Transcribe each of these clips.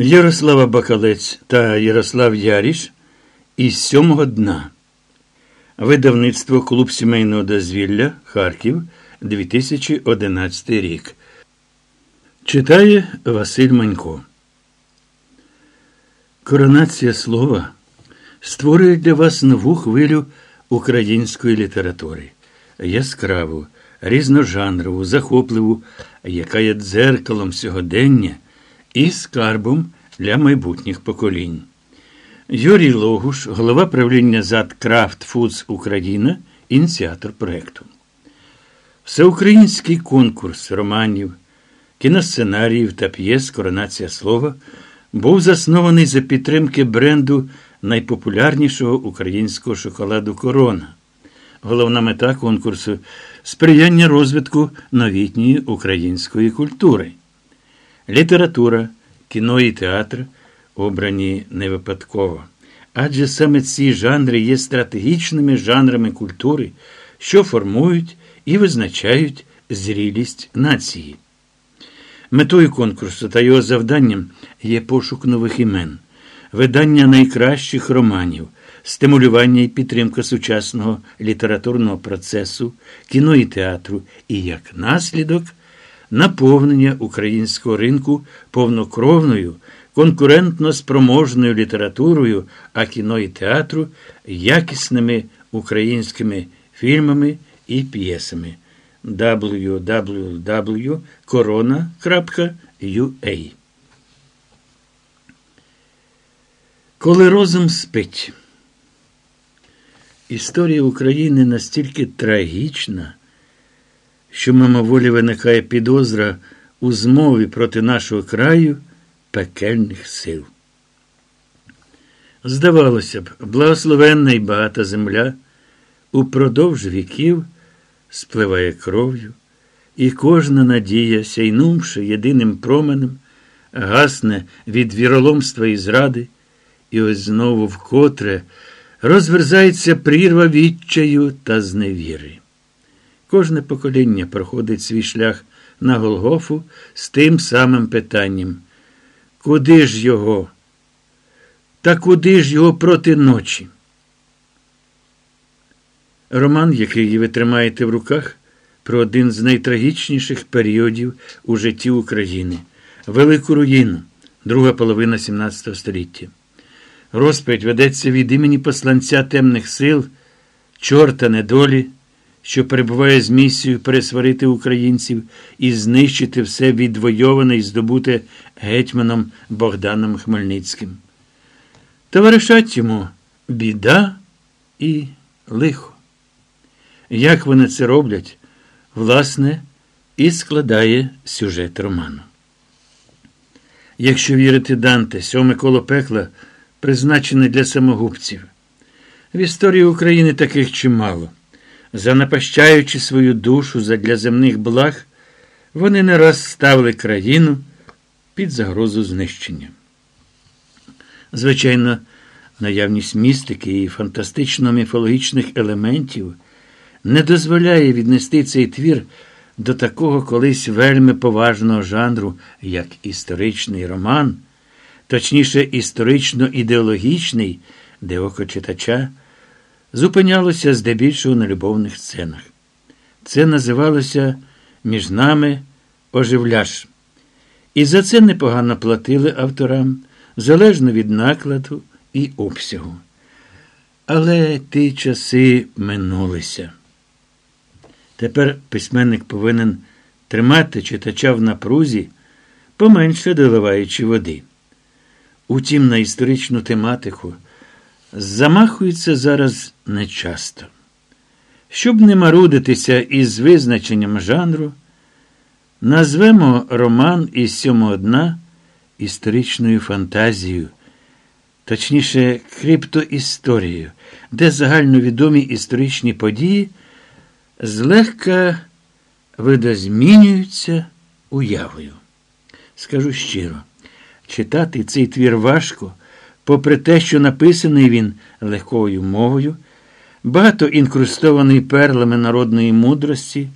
Ярослава Бакалець та Ярослав Яріш із сьомого дна. Видавництво Клуб сімейного дозвілля Харків 2011 рік. Читає Василь Манько. Коронація слова створює для вас нову хвилю української літератури. Яскраву, різножанрову, захопливу, яка є дзеркалом сьогодення і скарбом для майбутніх поколінь. Юрій Логуш, голова правління ЗАД Крафт Фудс Україна, ініціатор проєкту. Всеукраїнський конкурс романів, кіносценаріїв та п'єс Коронація слова був заснований за підтримки бренду найпопулярнішого українського шоколаду Корона. Головна мета конкурсу сприяння розвитку новітньої української культури. Література, кіно і театр обрані не випадково. Адже саме ці жанри є стратегічними жанрами культури, що формують і визначають зрілість нації. Метою конкурсу та його завданням є пошук нових імен, видання найкращих романів, стимулювання і підтримка сучасного літературного процесу, кіно і театру і як наслідок наповнення українського ринку повнокровною, конкурентно спроможною літературою, а кіно і театру якісними українськими фільмами і п'єсами www.corona.ua Коли розум спить. Історія України настільки трагічна, що мимоволі виникає підозра у змові проти нашого краю пекельних сил. Здавалося б, благословенна і багата земля упродовж віків спливає кров'ю, і кожна надія, сяйнувши єдиним променем, гасне від віроломства і зради, і ось знову вкотре розверзається прірва відчаю та зневіри. Кожне покоління проходить свій шлях на Голгофу з тим самим питанням. Куди ж його? Та куди ж його проти ночі? Роман, який ви тримаєте в руках, про один з найтрагічніших періодів у житті України Велику руїну, друга половина XVII століття. Розповідь ведеться від імені посланця темних сил, чорта недолі, що перебуває з місією пересварити українців і знищити все відвойоване і здобуте гетьманом Богданом Хмельницьким. Товаришать йому біда і лихо. Як вони це роблять, власне, і складає сюжет роману. Якщо вірити Данте, сьоме коло пекла призначене для самогубців. В історії України таких чимало. Занапащаючи свою душу задля земних благ, вони не раз ставили країну під загрозу знищення. Звичайно, наявність містики і фантастично-міфологічних елементів не дозволяє віднести цей твір до такого колись вельми поважного жанру, як історичний роман, точніше, історично-ідеологічний, де око читача зупинялося здебільшого на любовних сценах. Це називалося між нами оживляш. І за це непогано платили авторам, залежно від накладу і обсягу. Але ті часи минулися. Тепер письменник повинен тримати читача в напрузі, поменше доливаючи води. Утім, на історичну тематику замахується зараз нечасто. Щоб не марудитися із визначенням жанру, назвемо роман із сьомого дна історичною фантазією, точніше, криптоісторією, де загальновідомі історичні події злегка видозмінюються уявою. Скажу щиро, читати цей твір важко, попри те, що написаний він легкою мовою, багато інкрустований перлами народної мудрості,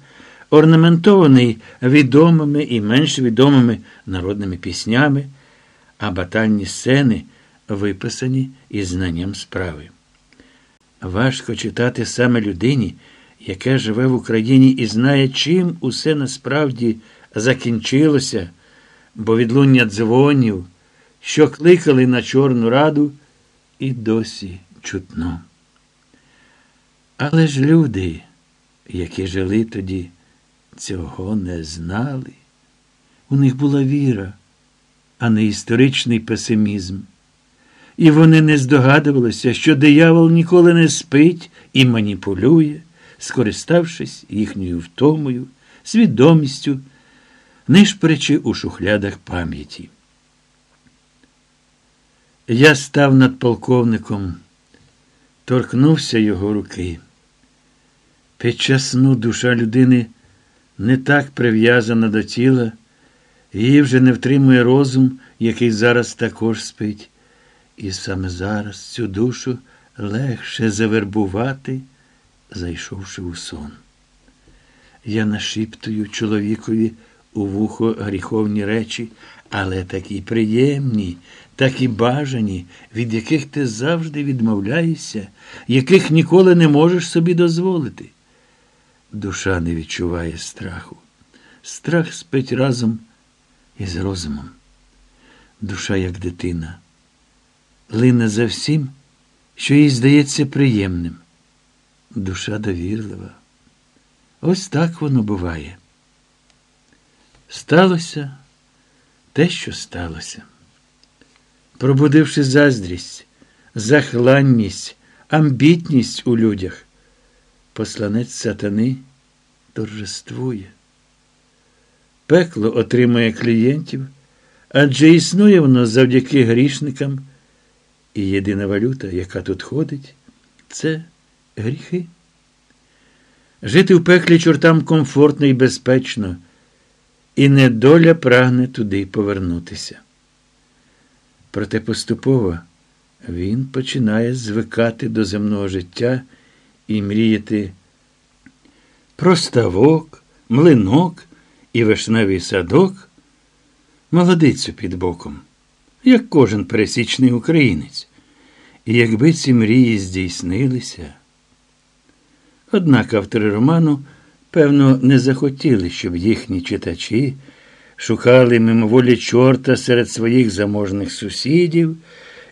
орнаментований відомими і менш відомими народними піснями. а батальні сцени виписані із знанням справи. Важко читати саме людині, яка живе в Україні і знає, чим усе насправді закінчилося, бо відлуння дзвонів, що кликали на Чорну Раду, і досі чутно. Але ж люди, які жили тоді, цього не знали. У них була віра, а не історичний песимізм. І вони не здогадувалися, що диявол ніколи не спить і маніпулює, скориставшись їхньою втомою, свідомістю, нишперечи у шухлядах пам'яті. Я став над полковником, торкнувся його руки. Під час сну душа людини не так прив'язана до тіла, її вже не втримує розум, який зараз також спить. І саме зараз цю душу легше завербувати, зайшовши у сон. Я нашіптую чоловікові у вухо гріховні речі, але такі приємні, такі бажані, від яких ти завжди відмовляєшся, яких ніколи не можеш собі дозволити. Душа не відчуває страху. Страх спить разом із розумом. Душа, як дитина, лине за всім, що їй здається приємним. Душа довірлива. Ось так воно буває. Сталося те, що сталося. Пробудивши заздрість, захланність, амбітність у людях, посланець сатани торжествує. Пекло отримує клієнтів, адже існує воно завдяки грішникам, і єдина валюта, яка тут ходить, це гріхи. Жити в пеклі чортам комфортно і безпечно, і недоля прагне туди повернутися. Проте поступово він починає звикати до земного життя і мріяти про ставок, млинок і вишневий садок, молодицю під боком, як кожен пересічний українець. І якби ці мрії здійснилися. Однак автори роману, певно, не захотіли, щоб їхні читачі шукали мимоволі чорта серед своїх заможних сусідів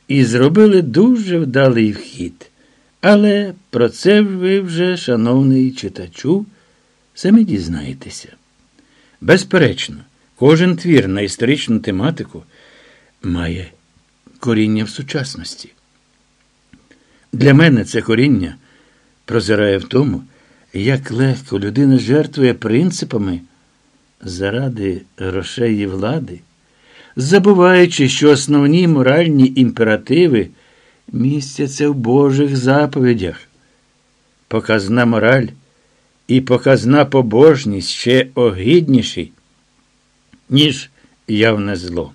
і зробили дуже вдалий вхід. Але про це ви вже, шановний читачу, самі дізнаєтеся. Безперечно, кожен твір на історичну тематику має коріння в сучасності. Для мене це коріння прозирає в тому, як легко людина жертвує принципами заради грошей і влади, забуваючи, що основні моральні імперативи містяться в Божих заповідях. Показна мораль і показна побожність ще огидніші, ніж явне зло.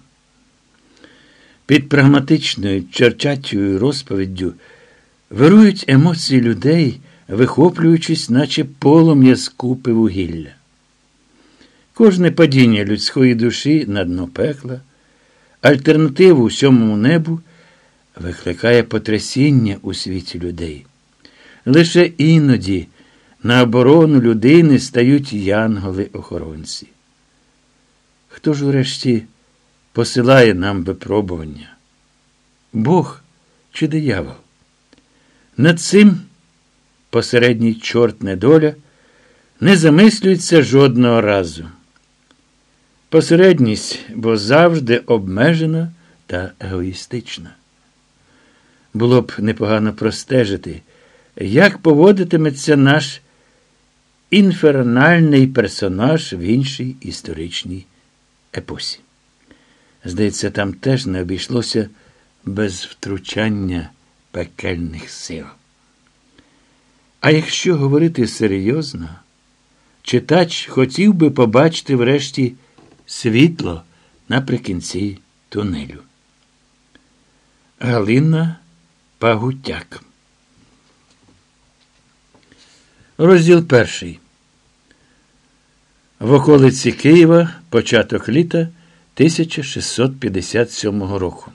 Під прагматичною черчатою розповіддю вирують емоції людей, вихоплюючись, наче полум'я з купи вугілля. Кожне падіння людської душі на дно пекла, альтернативу сьомому небу викликає потрясіння у світі людей. Лише іноді на оборону людини стають янголи-охоронці. Хто ж урешті посилає нам випробування? Бог чи диявол? Над цим посередній чорт недоля не замислюється жодного разу. Посередність, бо завжди обмежена та егоїстична. Було б непогано простежити, як поводитиметься наш інфернальний персонаж в іншій історичній епосі. Здається, там теж не обійшлося без втручання пекельних сил. А якщо говорити серйозно, читач хотів би побачити врешті світло наприкінці тунелю. Галина Пагутяк. Розділ перший. В околиці Києва початок літа 1657 року.